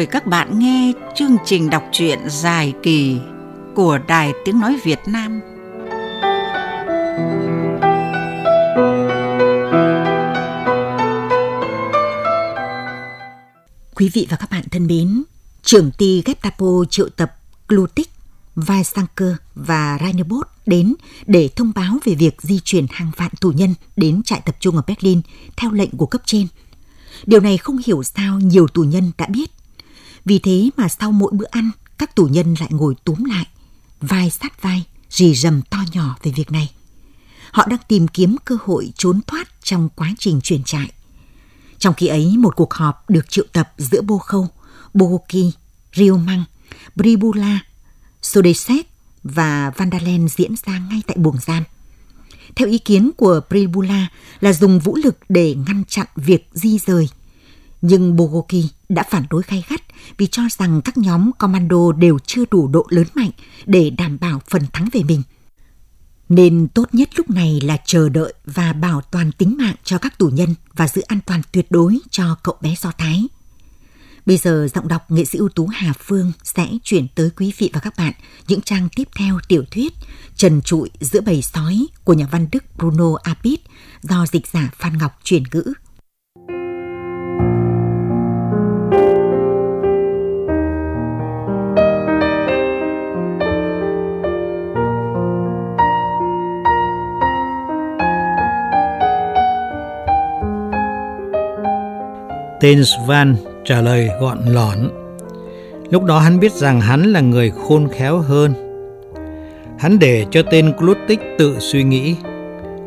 mời các bạn nghe chương trình đọc truyện dài kỳ của Đài Tiếng Nói Việt Nam. Quý vị và các bạn thân mến, trưởng ty Gestapo triệu tập Glutik, Weissanker và Reinebot đến để thông báo về việc di chuyển hàng vạn tù nhân đến trại tập trung ở Berlin theo lệnh của cấp trên. Điều này không hiểu sao nhiều tù nhân đã biết vì thế mà sau mỗi bữa ăn, các tù nhân lại ngồi túm lại, vai sát vai, rì rầm to nhỏ về việc này. Họ đang tìm kiếm cơ hội trốn thoát trong quá trình chuyển trại. Trong khi ấy, một cuộc họp được triệu tập giữa Bô Khâu, Bogoki, Rio Măng, Bribula, Sodeset và Vandalen diễn ra ngay tại buồng giam. Theo ý kiến của Bribula là dùng vũ lực để ngăn chặn việc di rời nhưng Bogoki đã phản đối gay gắt vì cho rằng các nhóm commando đều chưa đủ độ lớn mạnh để đảm bảo phần thắng về mình. Nên tốt nhất lúc này là chờ đợi và bảo toàn tính mạng cho các tù nhân và giữ an toàn tuyệt đối cho cậu bé Do Thái. Bây giờ giọng đọc nghệ sĩ ưu tú Hà Phương sẽ chuyển tới quý vị và các bạn những trang tiếp theo tiểu thuyết Trần trụi giữa bầy sói của nhà văn Đức Bruno Apit do dịch giả Phan Ngọc chuyển ngữ. Tên Svan trả lời gọn lỏn. Lúc đó hắn biết rằng hắn là người khôn khéo hơn. Hắn để cho tên Klutik tự suy nghĩ,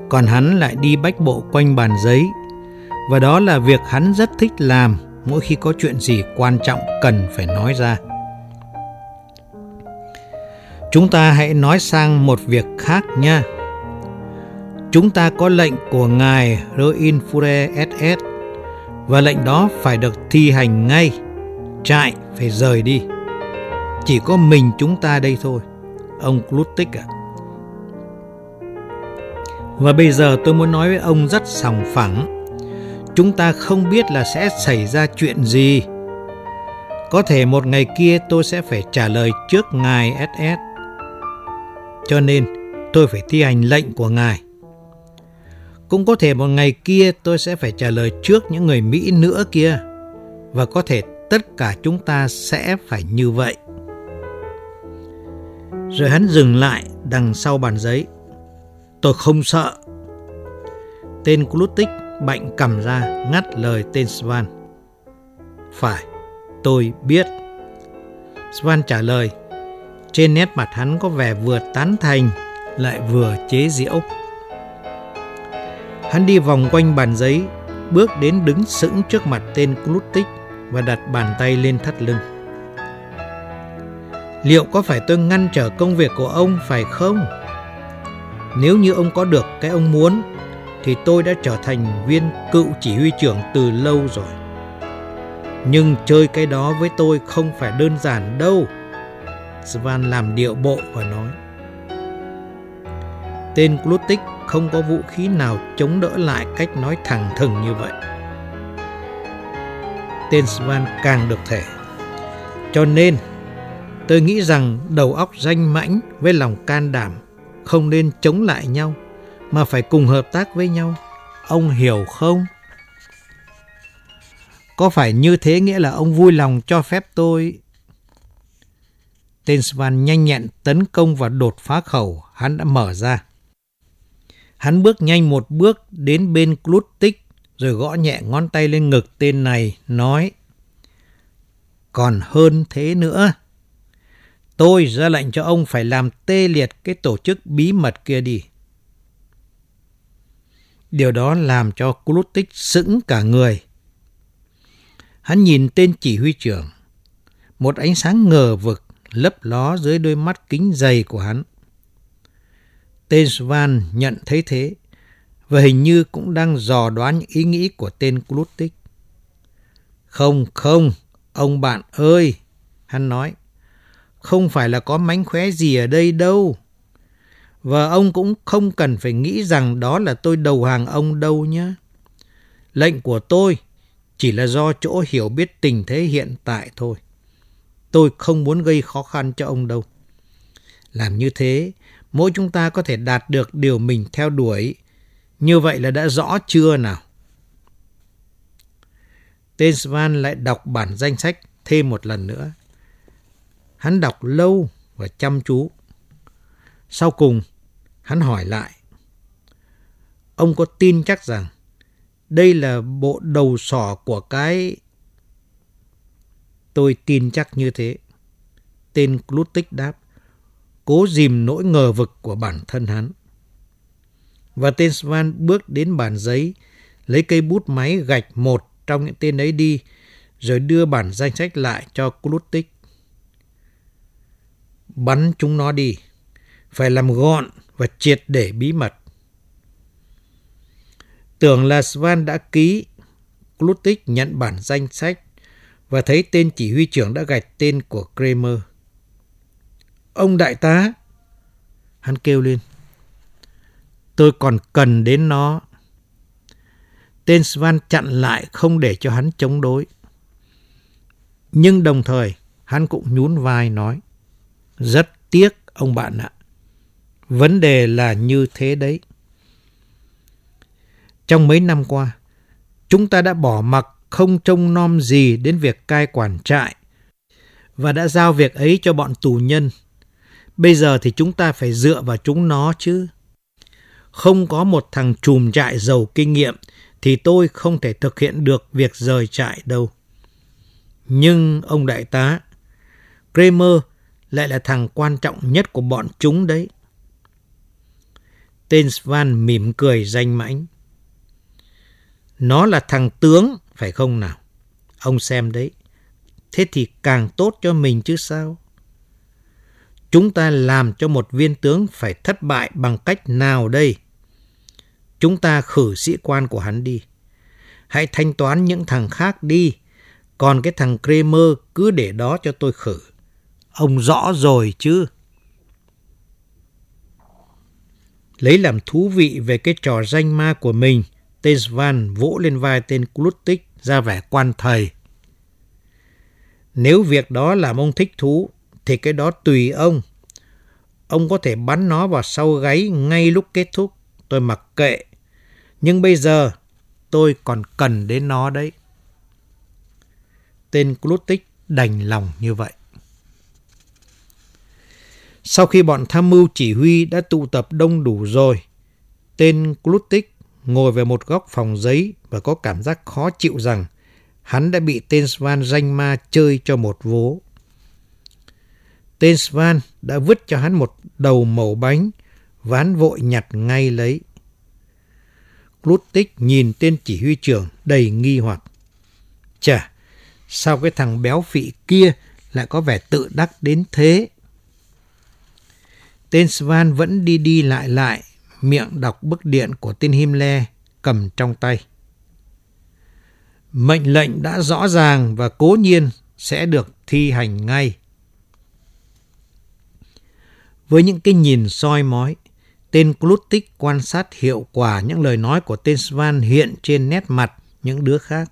còn hắn lại đi bách bộ quanh bàn giấy. Và đó là việc hắn rất thích làm mỗi khi có chuyện gì quan trọng cần phải nói ra. Chúng ta hãy nói sang một việc khác nha. Chúng ta có lệnh của ngài Roinfure SS và lệnh đó phải được thi hành ngay. Trại phải rời đi. Chỉ có mình chúng ta đây thôi. Ông Klutik ạ. Và bây giờ tôi muốn nói với ông rất sòng phẳng. Chúng ta không biết là sẽ xảy ra chuyện gì. Có thể một ngày kia tôi sẽ phải trả lời trước ngài SS. Cho nên tôi phải thi hành lệnh của ngài. Cũng có thể một ngày kia tôi sẽ phải trả lời trước những người Mỹ nữa kia. Và có thể tất cả chúng ta sẽ phải như vậy. Rồi hắn dừng lại đằng sau bàn giấy. Tôi không sợ. Tên Klutik bạnh cầm ra ngắt lời tên Svan. Phải, tôi biết. Svan trả lời. Trên nét mặt hắn có vẻ vừa tán thành lại vừa chế giễu. Hắn đi vòng quanh bàn giấy, bước đến đứng sững trước mặt tên Klutik và đặt bàn tay lên thắt lưng. Liệu có phải tôi ngăn trở công việc của ông phải không? Nếu như ông có được cái ông muốn, thì tôi đã trở thành viên cựu chỉ huy trưởng từ lâu rồi. Nhưng chơi cái đó với tôi không phải đơn giản đâu. Svan làm điệu bộ và nói. Tên Glutik không có vũ khí nào chống đỡ lại cách nói thẳng thừng như vậy. Tên Svan càng được thể. Cho nên, tôi nghĩ rằng đầu óc danh mãnh với lòng can đảm không nên chống lại nhau, mà phải cùng hợp tác với nhau. Ông hiểu không? Có phải như thế nghĩa là ông vui lòng cho phép tôi... Tên Svan nhanh nhẹn tấn công và đột phá khẩu hắn đã mở ra. Hắn bước nhanh một bước đến bên Klutik rồi gõ nhẹ ngón tay lên ngực tên này, nói Còn hơn thế nữa. Tôi ra lệnh cho ông phải làm tê liệt cái tổ chức bí mật kia đi. Điều đó làm cho Klutik sững cả người. Hắn nhìn tên chỉ huy trưởng. Một ánh sáng ngờ vực lấp ló dưới đôi mắt kính dày của hắn. Tên Svan nhận thấy thế và hình như cũng đang dò đoán những ý nghĩ của tên Klutik. Không, không, ông bạn ơi, hắn nói, không phải là có mánh khóe gì ở đây đâu. Và ông cũng không cần phải nghĩ rằng đó là tôi đầu hàng ông đâu nhé. Lệnh của tôi chỉ là do chỗ hiểu biết tình thế hiện tại thôi. Tôi không muốn gây khó khăn cho ông đâu. Làm như thế, mỗi chúng ta có thể đạt được điều mình theo đuổi. Như vậy là đã rõ chưa nào? Tên Svan lại đọc bản danh sách thêm một lần nữa. Hắn đọc lâu và chăm chú. Sau cùng, hắn hỏi lại. Ông có tin chắc rằng đây là bộ đầu sỏ của cái... Tôi tin chắc như thế. Tên Clutic đáp, cố dìm nỗi ngờ vực của bản thân hắn. Và tên Svan bước đến bàn giấy, lấy cây bút máy gạch một trong những tên ấy đi, rồi đưa bản danh sách lại cho Klutik. Bắn chúng nó đi, phải làm gọn và triệt để bí mật. Tưởng là Svan đã ký, Klutik nhận bản danh sách và thấy tên chỉ huy trưởng đã gạch tên của Kramer. Ông đại tá! Hắn kêu lên. Tôi còn cần đến nó. Tên Svan chặn lại không để cho hắn chống đối. Nhưng đồng thời, hắn cũng nhún vai nói. Rất tiếc, ông bạn ạ. Vấn đề là như thế đấy. Trong mấy năm qua, chúng ta đã bỏ mặc không trông nom gì đến việc cai quản trại và đã giao việc ấy cho bọn tù nhân. Bây giờ thì chúng ta phải dựa vào chúng nó chứ. Không có một thằng trùm trại giàu kinh nghiệm thì tôi không thể thực hiện được việc rời trại đâu. Nhưng ông đại tá, Kramer lại là thằng quan trọng nhất của bọn chúng đấy. Tên Svan mỉm cười danh mãnh. Nó là thằng tướng, phải không nào? Ông xem đấy. Thế thì càng tốt cho mình chứ sao? Chúng ta làm cho một viên tướng phải thất bại bằng cách nào đây? Chúng ta khử sĩ quan của hắn đi. Hãy thanh toán những thằng khác đi. Còn cái thằng Kramer cứ để đó cho tôi khử. Ông rõ rồi chứ. Lấy làm thú vị về cái trò danh ma của mình, Tên Svan vỗ lên vai tên Klutik ra vẻ quan thầy. Nếu việc đó làm ông thích thú, thì cái đó tùy ông. Ông có thể bắn nó vào sau gáy ngay lúc kết thúc. Tôi mặc kệ. Nhưng bây giờ tôi còn cần đến nó đấy. Tên Klutik đành lòng như vậy. Sau khi bọn tham mưu chỉ huy đã tụ tập đông đủ rồi, tên Klutik ngồi về một góc phòng giấy và có cảm giác khó chịu rằng hắn đã bị tên Svan danh ma chơi cho một vố. Tên Svan đã vứt cho hắn một đầu mẩu bánh và hắn vội nhặt ngay lấy. Klutik nhìn tên chỉ huy trưởng đầy nghi hoặc. Chà, sao cái thằng béo phị kia lại có vẻ tự đắc đến thế? Tên Svan vẫn đi đi lại lại miệng đọc bức điện của tên Himmler cầm trong tay. Mệnh lệnh đã rõ ràng và cố nhiên sẽ được thi hành ngay. Với những cái nhìn soi mói, tên Klutik quan sát hiệu quả những lời nói của tên Svan hiện trên nét mặt những đứa khác.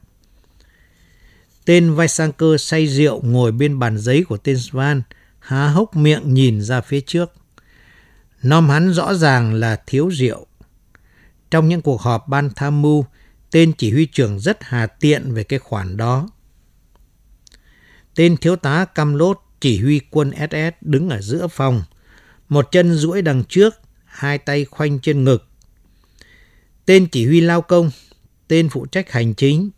Tên cơ say rượu ngồi bên bàn giấy của tên Svan, há hốc miệng nhìn ra phía trước. Nom hắn rõ ràng là thiếu rượu. Trong những cuộc họp ban tham mưu, tên chỉ huy trưởng rất hà tiện về cái khoản đó. Tên thiếu tá Cam lốt chỉ huy quân SS đứng ở giữa phòng, một chân duỗi đằng trước, hai tay khoanh trên ngực. Tên chỉ huy lao công, tên phụ trách hành chính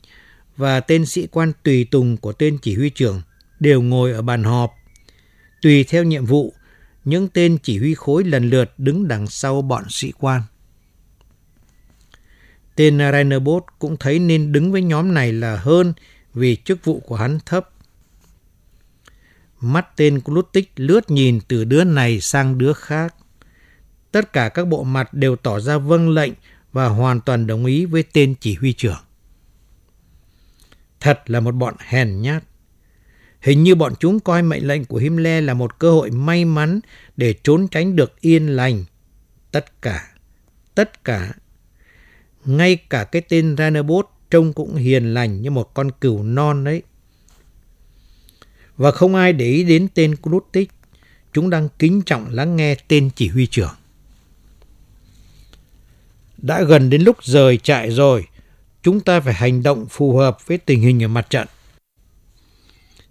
và tên sĩ quan tùy tùng của tên chỉ huy trưởng đều ngồi ở bàn họp. Tùy theo nhiệm vụ những tên chỉ huy khối lần lượt đứng đằng sau bọn sĩ quan. Tên Rainerbos cũng thấy nên đứng với nhóm này là hơn vì chức vụ của hắn thấp. Mắt tên Klutik lướt nhìn từ đứa này sang đứa khác. Tất cả các bộ mặt đều tỏ ra vâng lệnh và hoàn toàn đồng ý với tên chỉ huy trưởng. Thật là một bọn hèn nhát. Hình như bọn chúng coi mệnh lệnh của Himmler là một cơ hội may mắn để trốn tránh được yên lành. Tất cả, tất cả. Ngay cả cái tên Ranabot trông cũng hiền lành như một con cừu non đấy và không ai để ý đến tên Klutik. Chúng đang kính trọng lắng nghe tên chỉ huy trưởng. Đã gần đến lúc rời trại rồi, chúng ta phải hành động phù hợp với tình hình ở mặt trận.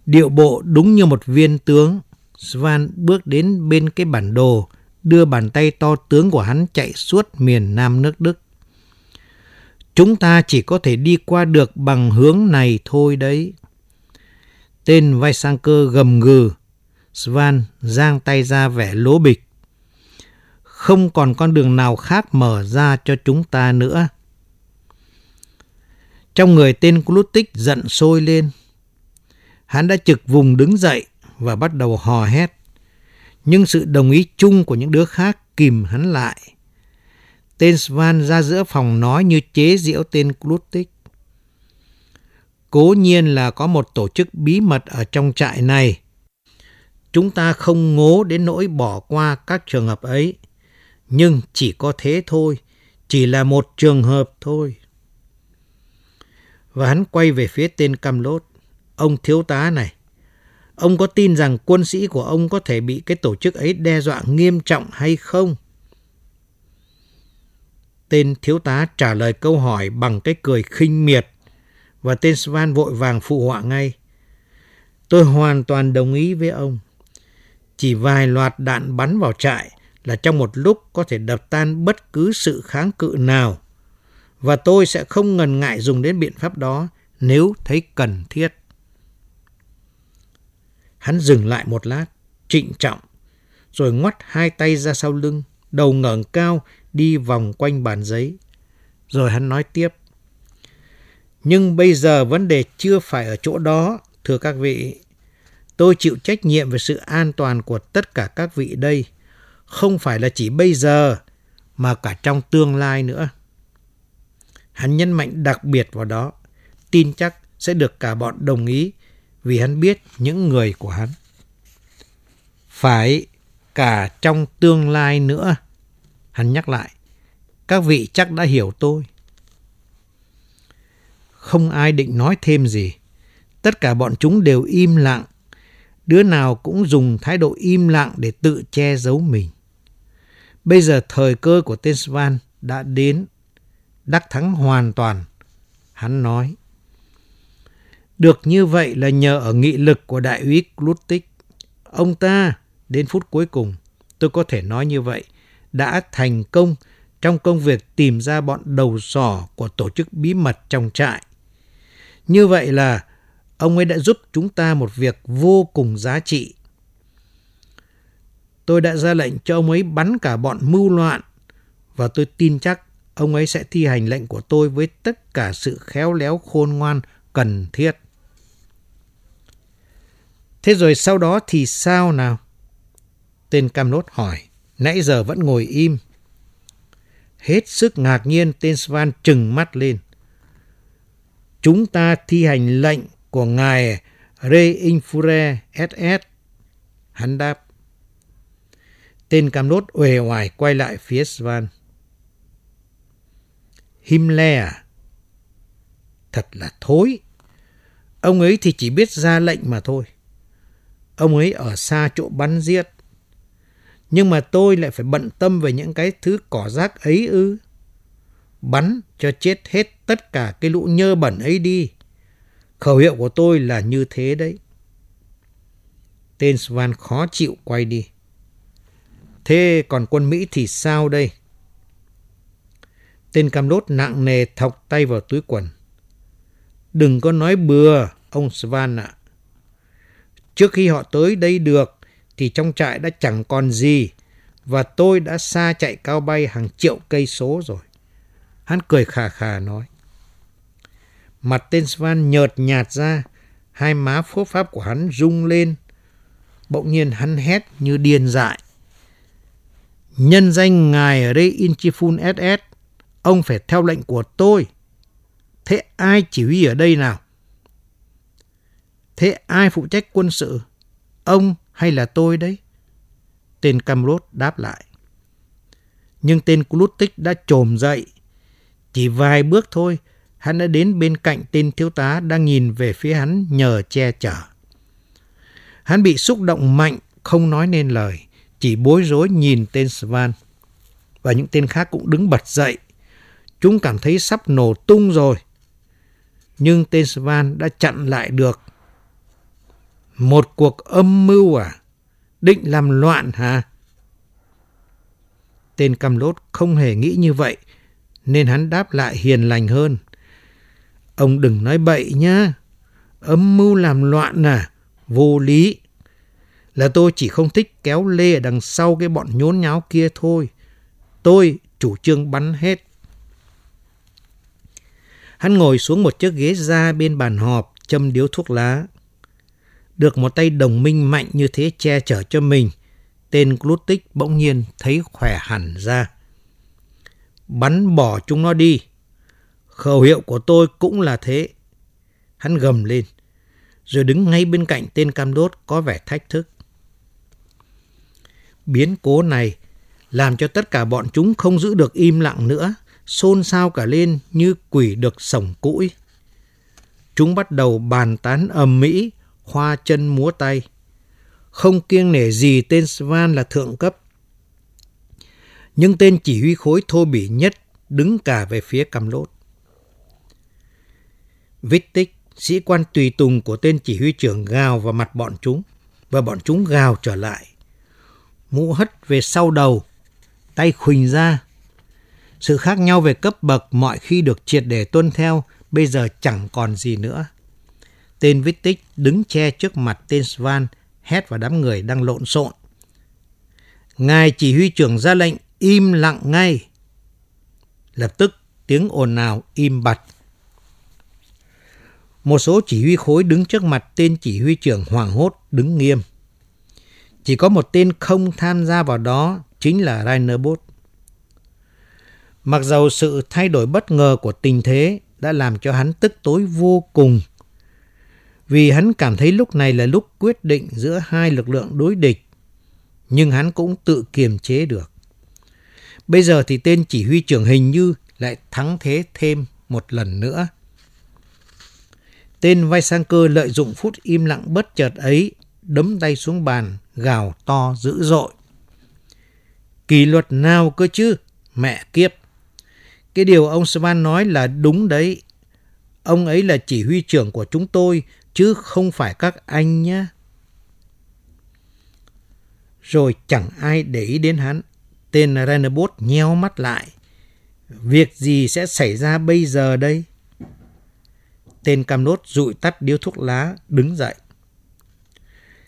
Điệu bộ đúng như một viên tướng, Svan bước đến bên cái bản đồ, đưa bàn tay to tướng của hắn chạy suốt miền Nam nước Đức. Chúng ta chỉ có thể đi qua được bằng hướng này thôi đấy. Tên vai sang cơ gầm gừ, Svan giang tay ra vẻ lố bịch. Không còn con đường nào khác mở ra cho chúng ta nữa. Trong người tên Klutik giận sôi lên. Hắn đã trực vùng đứng dậy và bắt đầu hò hét. Nhưng sự đồng ý chung của những đứa khác kìm hắn lại. Tên Svan ra giữa phòng nói như chế giễu tên Klutik. Cố nhiên là có một tổ chức bí mật ở trong trại này. Chúng ta không ngố đến nỗi bỏ qua các trường hợp ấy. Nhưng chỉ có thế thôi, chỉ là một trường hợp thôi. Và hắn quay về phía tên Cam Lốt. Ông thiếu tá này, ông có tin rằng quân sĩ của ông có thể bị cái tổ chức ấy đe dọa nghiêm trọng hay không? Tên thiếu tá trả lời câu hỏi bằng cái cười khinh miệt và tên Svan vội vàng phụ họa ngay. Tôi hoàn toàn đồng ý với ông. Chỉ vài loạt đạn bắn vào trại là trong một lúc có thể đập tan bất cứ sự kháng cự nào. Và tôi sẽ không ngần ngại dùng đến biện pháp đó nếu thấy cần thiết. Hắn dừng lại một lát, trịnh trọng, rồi ngoắt hai tay ra sau lưng, đầu ngẩng cao đi vòng quanh bàn giấy. Rồi hắn nói tiếp. Nhưng bây giờ vấn đề chưa phải ở chỗ đó, thưa các vị. Tôi chịu trách nhiệm về sự an toàn của tất cả các vị đây. Không phải là chỉ bây giờ, mà cả trong tương lai nữa. Hắn nhấn mạnh đặc biệt vào đó, tin chắc sẽ được cả bọn đồng ý vì hắn biết những người của hắn. Phải cả trong tương lai nữa. Hắn nhắc lại, các vị chắc đã hiểu tôi. Không ai định nói thêm gì. Tất cả bọn chúng đều im lặng. Đứa nào cũng dùng thái độ im lặng để tự che giấu mình. Bây giờ thời cơ của tên Svan đã đến. Đắc thắng hoàn toàn. Hắn nói. Được như vậy là nhờ ở nghị lực của đại úy Klutik. Ông ta, đến phút cuối cùng, tôi có thể nói như vậy, đã thành công trong công việc tìm ra bọn đầu sỏ của tổ chức bí mật trong trại. Như vậy là ông ấy đã giúp chúng ta một việc vô cùng giá trị. Tôi đã ra lệnh cho ông ấy bắn cả bọn mưu loạn và tôi tin chắc ông ấy sẽ thi hành lệnh của tôi với tất cả sự khéo léo khôn ngoan cần thiết. Thế rồi sau đó thì sao nào? Tên Cam Nốt hỏi, nãy giờ vẫn ngồi im. Hết sức ngạc nhiên tên Svan trừng mắt lên. Chúng ta thi hành lệnh của ngài Reinfure SS. Hắn đáp. Tên Cam Nốt uể oải quay lại phía Svan. Himmler à? Thật là thối. Ông ấy thì chỉ biết ra lệnh mà thôi. Ông ấy ở xa chỗ bắn giết. Nhưng mà tôi lại phải bận tâm về những cái thứ cỏ rác ấy ư. Bắn cho chết hết tất cả cái lũ nhơ bẩn ấy đi. Khẩu hiệu của tôi là như thế đấy. Tên Svan khó chịu quay đi. Thế còn quân Mỹ thì sao đây? Tên cam đốt nặng nề thọc tay vào túi quần. Đừng có nói bừa, ông Svan ạ. Trước khi họ tới đây được thì trong trại đã chẳng còn gì và tôi đã xa chạy cao bay hàng triệu cây số rồi. Hắn cười khà khà nói. Mặt tên Svan nhợt nhạt ra, hai má phốt pháp của hắn rung lên. Bỗng nhiên hắn hét như điên dại. Nhân danh ngài ở đây Inchifun SS, ông phải theo lệnh của tôi. Thế ai chỉ huy ở đây nào? Thế ai phụ trách quân sự? Ông hay là tôi đấy? Tên Camrot đáp lại. Nhưng tên Klutik đã trồm dậy. Chỉ vài bước thôi, hắn đã đến bên cạnh tên thiếu tá đang nhìn về phía hắn nhờ che chở. Hắn bị xúc động mạnh, không nói nên lời, chỉ bối rối nhìn tên Svan. Và những tên khác cũng đứng bật dậy. Chúng cảm thấy sắp nổ tung rồi. Nhưng tên Svan đã chặn lại được. Một cuộc âm mưu à? Định làm loạn hả? Tên cam lốt không hề nghĩ như vậy, nên hắn đáp lại hiền lành hơn. Ông đừng nói bậy nhá. Âm mưu làm loạn à? Vô lý. Là tôi chỉ không thích kéo lê ở đằng sau cái bọn nhốn nháo kia thôi. Tôi chủ trương bắn hết. Hắn ngồi xuống một chiếc ghế da bên bàn họp, châm điếu thuốc lá. Được một tay đồng minh mạnh như thế che chở cho mình, tên Glutik bỗng nhiên thấy khỏe hẳn ra. Bắn bỏ chúng nó đi. Khẩu hiệu của tôi cũng là thế. Hắn gầm lên, rồi đứng ngay bên cạnh tên cam đốt có vẻ thách thức. Biến cố này làm cho tất cả bọn chúng không giữ được im lặng nữa, xôn xao cả lên như quỷ được sổng cũi. Chúng bắt đầu bàn tán ầm mỹ, hoa chân múa tay. Không kiêng nể gì tên Svan là thượng cấp. Nhưng tên chỉ huy khối thô bỉ nhất đứng cả về phía cầm lốt. Vít tích sĩ quan tùy tùng của tên chỉ huy trưởng gào vào mặt bọn chúng, và bọn chúng gào trở lại. Mũ hất về sau đầu, tay khuỳnh ra. Sự khác nhau về cấp bậc mọi khi được triệt để tuân theo, bây giờ chẳng còn gì nữa. Tên Vít tích đứng che trước mặt tên Svan, hét vào đám người đang lộn xộn. Ngài chỉ huy trưởng ra lệnh im lặng ngay. Lập tức tiếng ồn nào im bặt. Một số chỉ huy khối đứng trước mặt tên chỉ huy trưởng hoảng hốt đứng nghiêm. Chỉ có một tên không tham gia vào đó chính là Rainerbos. Mặc dầu sự thay đổi bất ngờ của tình thế đã làm cho hắn tức tối vô cùng vì hắn cảm thấy lúc này là lúc quyết định giữa hai lực lượng đối địch, nhưng hắn cũng tự kiềm chế được. Bây giờ thì tên chỉ huy trưởng hình như lại thắng thế thêm một lần nữa. Tên vai sang cơ lợi dụng phút im lặng bất chợt ấy, đấm tay xuống bàn, gào to dữ dội. Kỷ luật nào cơ chứ? Mẹ kiếp! Cái điều ông Svan nói là đúng đấy. Ông ấy là chỉ huy trưởng của chúng tôi, chứ không phải các anh nhé. Rồi chẳng ai để ý đến hắn. Tên Renabot nheo mắt lại. Việc gì sẽ xảy ra bây giờ đây? Tên cam nốt rụi tắt điếu thuốc lá, đứng dậy.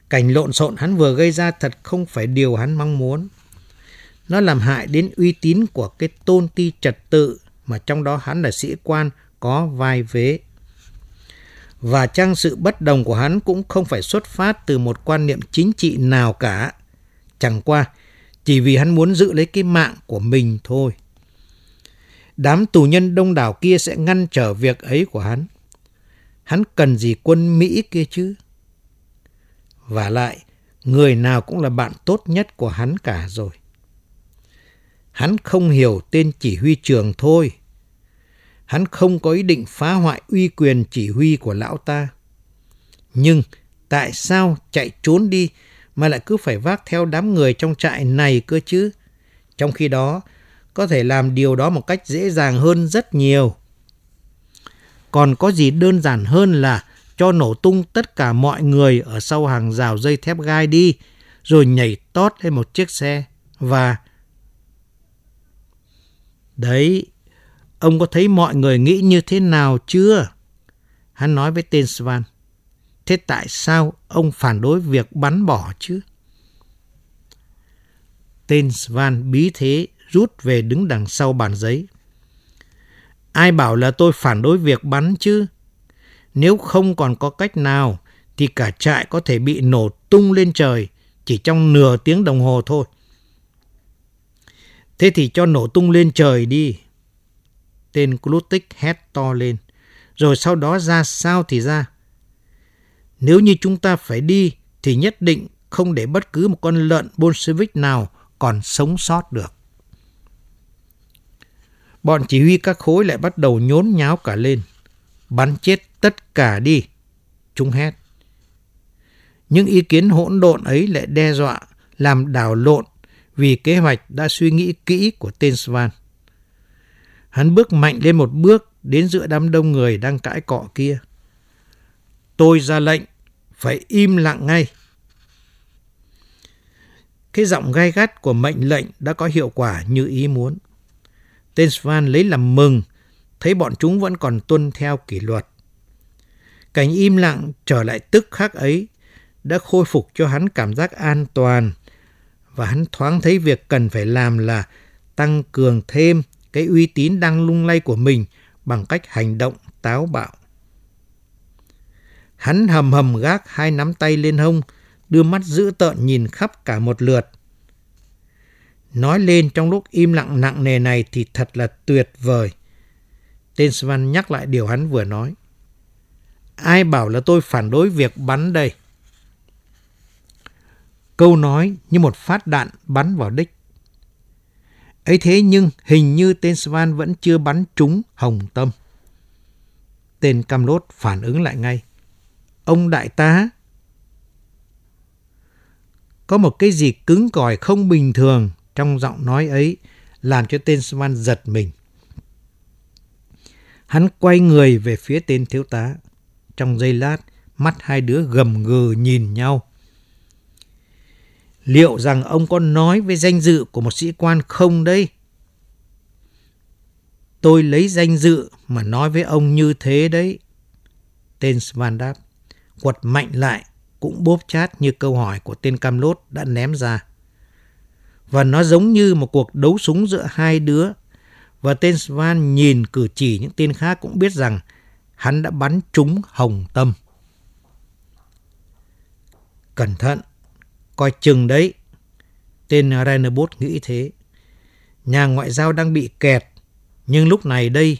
Cảnh lộn xộn hắn vừa gây ra thật không phải điều hắn mong muốn. Nó làm hại đến uy tín của cái tôn ti trật tự mà trong đó hắn là sĩ quan có vai vế và chăng sự bất đồng của hắn cũng không phải xuất phát từ một quan niệm chính trị nào cả. Chẳng qua, chỉ vì hắn muốn giữ lấy cái mạng của mình thôi. Đám tù nhân đông đảo kia sẽ ngăn trở việc ấy của hắn. Hắn cần gì quân Mỹ kia chứ? Và lại, người nào cũng là bạn tốt nhất của hắn cả rồi. Hắn không hiểu tên chỉ huy trường thôi. Hắn không có ý định phá hoại uy quyền chỉ huy của lão ta. Nhưng tại sao chạy trốn đi mà lại cứ phải vác theo đám người trong trại này cơ chứ? Trong khi đó, có thể làm điều đó một cách dễ dàng hơn rất nhiều. Còn có gì đơn giản hơn là cho nổ tung tất cả mọi người ở sau hàng rào dây thép gai đi, rồi nhảy tót lên một chiếc xe và... Đấy, Ông có thấy mọi người nghĩ như thế nào chưa? Hắn nói với tên Svan. Thế tại sao ông phản đối việc bắn bỏ chứ? Tên Svan bí thế rút về đứng đằng sau bàn giấy. Ai bảo là tôi phản đối việc bắn chứ? Nếu không còn có cách nào, thì cả trại có thể bị nổ tung lên trời, chỉ trong nửa tiếng đồng hồ thôi. Thế thì cho nổ tung lên trời đi. Tên Glutik hét to lên. Rồi sau đó ra sao thì ra. Nếu như chúng ta phải đi, thì nhất định không để bất cứ một con lợn Bolshevik nào còn sống sót được. Bọn chỉ huy các khối lại bắt đầu nhốn nháo cả lên. Bắn chết tất cả đi. Chúng hét. những ý kiến hỗn độn ấy lại đe dọa, làm đảo lộn vì kế hoạch đã suy nghĩ kỹ của tên Svan. Hắn bước mạnh lên một bước đến giữa đám đông người đang cãi cọ kia. Tôi ra lệnh, phải im lặng ngay. Cái giọng gai gắt của mệnh lệnh đã có hiệu quả như ý muốn. Tên Svan lấy làm mừng, thấy bọn chúng vẫn còn tuân theo kỷ luật. Cảnh im lặng trở lại tức khắc ấy đã khôi phục cho hắn cảm giác an toàn và hắn thoáng thấy việc cần phải làm là tăng cường thêm cái uy tín đang lung lay của mình bằng cách hành động táo bạo. Hắn hầm hầm gác hai nắm tay lên hông, đưa mắt dữ tợn nhìn khắp cả một lượt. Nói lên trong lúc im lặng nặng nề này thì thật là tuyệt vời. Tên Svan nhắc lại điều hắn vừa nói. Ai bảo là tôi phản đối việc bắn đây? Câu nói như một phát đạn bắn vào đích. ấy thế nhưng hình như tên Svan vẫn chưa bắn trúng Hồng Tâm. Tên Cam Lốt phản ứng lại ngay. Ông đại tá! Có một cái gì cứng cỏi không bình thường trong giọng nói ấy làm cho tên Svan giật mình. Hắn quay người về phía tên thiếu tá. Trong giây lát, mắt hai đứa gầm gừ nhìn nhau. Liệu rằng ông có nói với danh dự của một sĩ quan không đây? Tôi lấy danh dự mà nói với ông như thế đấy. Tên Svan đáp, quật mạnh lại, cũng bóp chát như câu hỏi của tên cam lốt đã ném ra. Và nó giống như một cuộc đấu súng giữa hai đứa. Và tên Svan nhìn cử chỉ những tên khác cũng biết rằng hắn đã bắn trúng hồng tâm. Cẩn thận, coi chừng đấy. Tên Rainerbos nghĩ thế. Nhà ngoại giao đang bị kẹt, nhưng lúc này đây,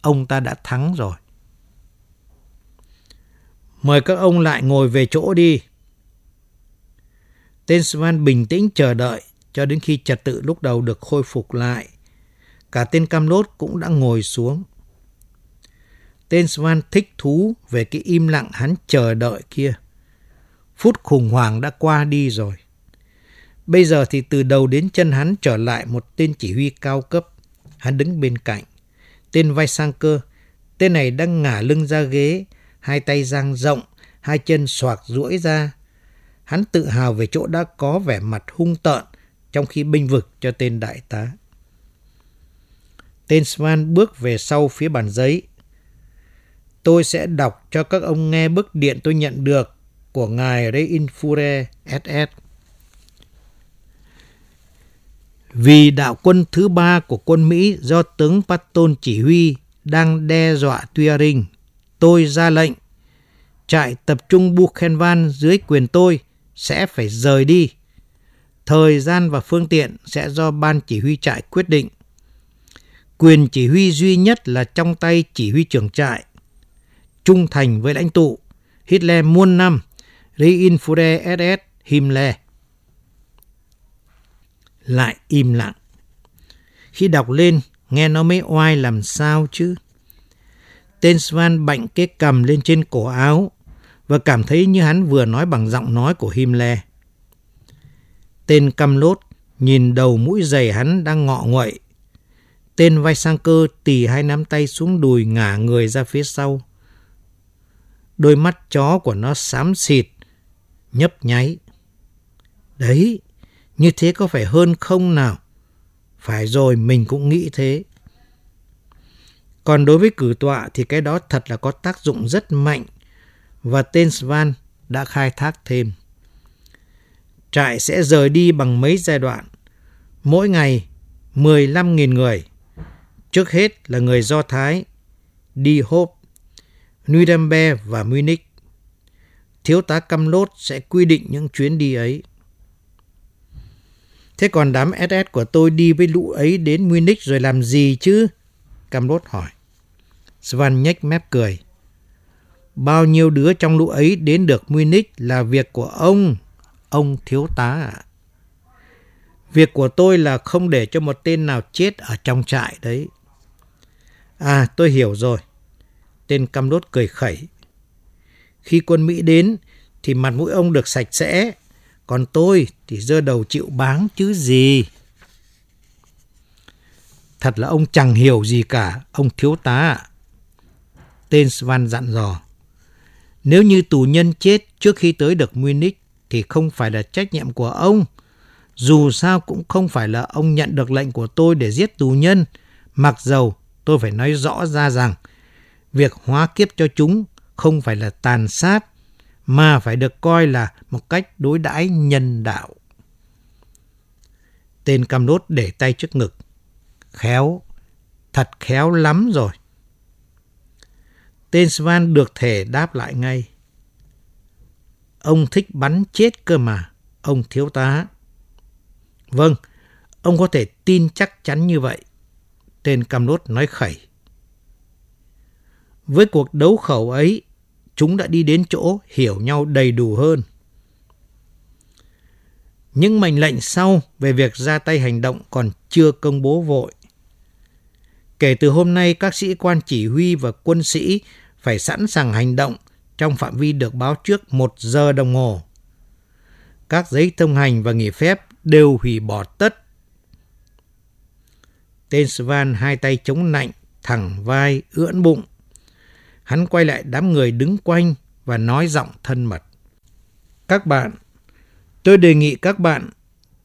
ông ta đã thắng rồi. Mời các ông lại ngồi về chỗ đi. Tên Svan bình tĩnh chờ đợi cho đến khi trật tự lúc đầu được khôi phục lại. Cả tên Cam Lốt cũng đã ngồi xuống. Tên Svan thích thú về cái im lặng hắn chờ đợi kia. Phút khủng hoảng đã qua đi rồi. Bây giờ thì từ đầu đến chân hắn trở lại một tên chỉ huy cao cấp. Hắn đứng bên cạnh. Tên vai sang cơ. Tên này đang ngả lưng ra ghế, hai tay dang rộng, hai chân xoạc duỗi ra. Hắn tự hào về chỗ đã có vẻ mặt hung tợn trong khi binh vực cho tên đại tá. Tên Swan bước về sau phía bàn giấy. Tôi sẽ đọc cho các ông nghe bức điện tôi nhận được của ngài Reinfure SS. Vì đạo quân thứ ba của quân Mỹ do tướng Patton chỉ huy đang đe dọa Turing, tôi ra lệnh trại tập trung Buchenwald dưới quyền tôi sẽ phải rời đi. Thời gian và phương tiện sẽ do ban chỉ huy trại quyết định. Quyền chỉ huy duy nhất là trong tay chỉ huy trưởng trại. Trung thành với lãnh tụ, Hitler muôn năm, Reinfure SS Himmler lại im lặng. Khi đọc lên, nghe nó mới oai làm sao chứ. Tên Svan bạnh cái cầm lên trên cổ áo và cảm thấy như hắn vừa nói bằng giọng nói của Himmler. Tên căm lốt nhìn đầu mũi giày hắn đang ngọ nguậy. Tên vai sang cơ tì hai nắm tay xuống đùi ngả người ra phía sau. Đôi mắt chó của nó xám xịt, nhấp nháy. Đấy, như thế có phải hơn không nào? Phải rồi, mình cũng nghĩ thế. Còn đối với cử tọa thì cái đó thật là có tác dụng rất mạnh và tên Svan đã khai thác thêm. Trại sẽ rời đi bằng mấy giai đoạn. Mỗi ngày 15.000 người. Trước hết là người Do Thái, đi Hope, Nuremberg và Munich. Thiếu tá Căm Lốt sẽ quy định những chuyến đi ấy. Thế còn đám SS của tôi đi với lũ ấy đến Munich rồi làm gì chứ? Camrốt hỏi. Svan nhếch mép cười. Bao nhiêu đứa trong lũ ấy đến được Munich là việc của ông, ông thiếu tá ạ. À. Việc của tôi là không để cho một tên nào chết ở trong trại đấy. À, tôi hiểu rồi. Tên căm đốt cười khẩy. Khi quân Mỹ đến, thì mặt mũi ông được sạch sẽ, còn tôi thì dơ đầu chịu báng chứ gì. Thật là ông chẳng hiểu gì cả, ông thiếu tá ạ. Tên Svan dặn dò. Nếu như tù nhân chết trước khi tới được Munich thì không phải là trách nhiệm của ông. Dù sao cũng không phải là ông nhận được lệnh của tôi để giết tù nhân, mặc dầu tôi phải nói rõ ra rằng việc hóa kiếp cho chúng không phải là tàn sát, mà phải được coi là một cách đối đãi nhân đạo. Tên cam nốt để tay trước ngực. Khéo, thật khéo lắm rồi. Tên Svan được thể đáp lại ngay. Ông thích bắn chết cơ mà, ông thiếu tá. Vâng, ông có thể tin chắc chắn như vậy. Tên cam nốt nói khẩy. Với cuộc đấu khẩu ấy, chúng đã đi đến chỗ hiểu nhau đầy đủ hơn. Những mệnh lệnh sau về việc ra tay hành động còn chưa công bố vội. Kể từ hôm nay, các sĩ quan chỉ huy và quân sĩ phải sẵn sàng hành động trong phạm vi được báo trước một giờ đồng hồ. Các giấy thông hành và nghỉ phép đều hủy bỏ tất. Tên Svan hai tay chống nạnh, thẳng vai, ưỡn bụng. Hắn quay lại đám người đứng quanh và nói giọng thân mật. Các bạn, tôi đề nghị các bạn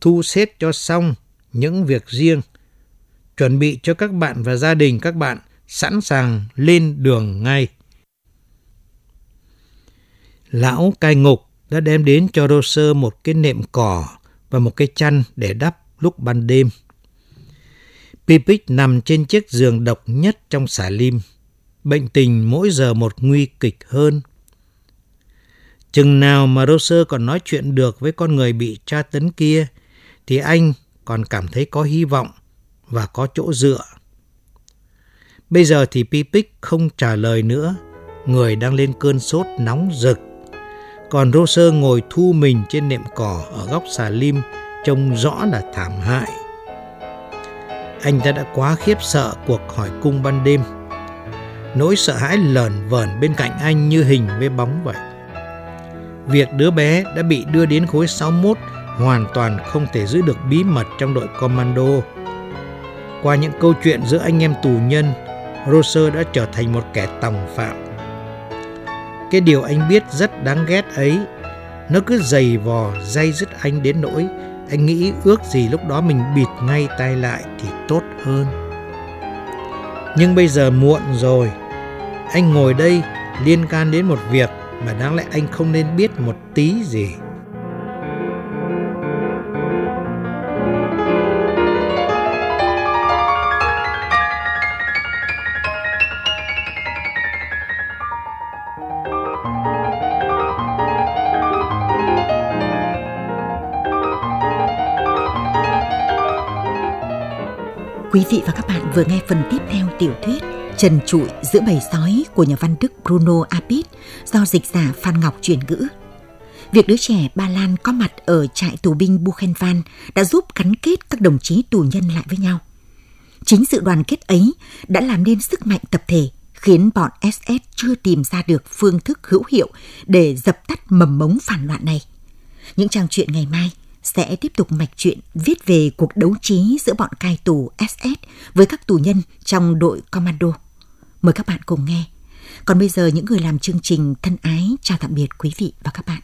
thu xếp cho xong những việc riêng, chuẩn bị cho các bạn và gia đình các bạn sẵn sàng lên đường ngay. Lão cai ngục đã đem đến cho Roser một cái nệm cỏ và một cái chăn để đắp lúc ban đêm. Pipic nằm trên chiếc giường độc nhất trong xà lim. Bệnh tình mỗi giờ một nguy kịch hơn. Chừng nào mà Roser còn nói chuyện được với con người bị tra tấn kia, thì anh còn cảm thấy có hy vọng và có chỗ dựa. Bây giờ thì Pipic không trả lời nữa, người đang lên cơn sốt nóng rực. Còn Roser ngồi thu mình trên nệm cỏ ở góc xà lim, trông rõ là thảm hại. Anh ta đã quá khiếp sợ cuộc hỏi cung ban đêm. Nỗi sợ hãi lờn vờn bên cạnh anh như hình với bóng vậy. Việc đứa bé đã bị đưa đến khối 61 hoàn toàn không thể giữ được bí mật trong đội commando. Qua những câu chuyện giữa anh em tù nhân, Roser đã trở thành một kẻ tòng phạm. Cái điều anh biết rất đáng ghét ấy, nó cứ dày vò, dây dứt anh đến nỗi anh nghĩ ước gì lúc đó mình bịt ngay tay lại thì tốt hơn. Nhưng bây giờ muộn rồi. Anh ngồi đây liên can đến một việc mà đáng lẽ anh không nên biết một tí gì. Quý vị và các bạn vừa nghe phần tiếp theo tiểu thuyết Trần trụi giữa bầy sói của nhà văn Đức Bruno Apit do dịch giả Phan Ngọc chuyển ngữ. Việc đứa trẻ Ba Lan có mặt ở trại tù binh Buchenwald đã giúp gắn kết các đồng chí tù nhân lại với nhau. Chính sự đoàn kết ấy đã làm nên sức mạnh tập thể, khiến bọn SS chưa tìm ra được phương thức hữu hiệu để dập tắt mầm mống phản loạn này. Những trang truyện ngày mai sẽ tiếp tục mạch chuyện viết về cuộc đấu trí giữa bọn cai tù SS với các tù nhân trong đội commando. Mời các bạn cùng nghe. Còn bây giờ những người làm chương trình thân ái chào tạm biệt quý vị và các bạn.